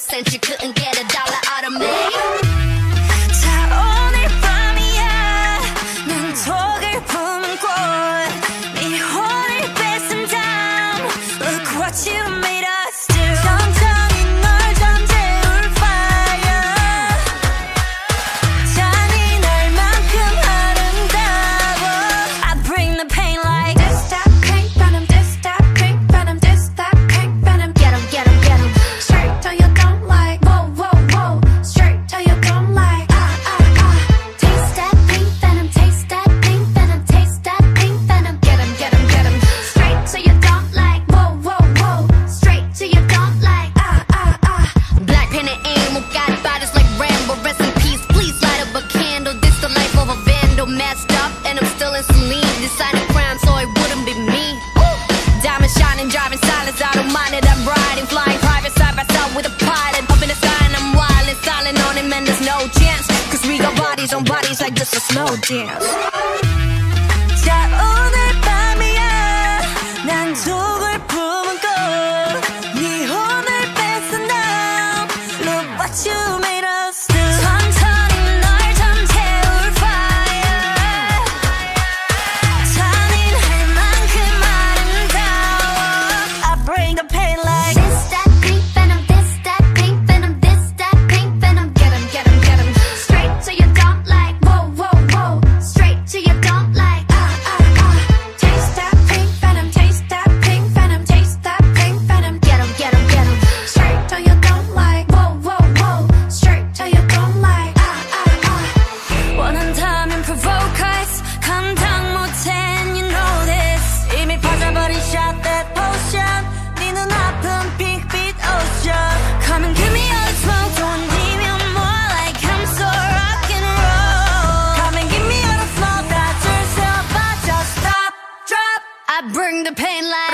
Since you couldn't no chance. Cause we got bodies on bodies like this is no dance. the pain like